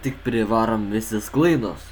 tik privarom visi sklaidos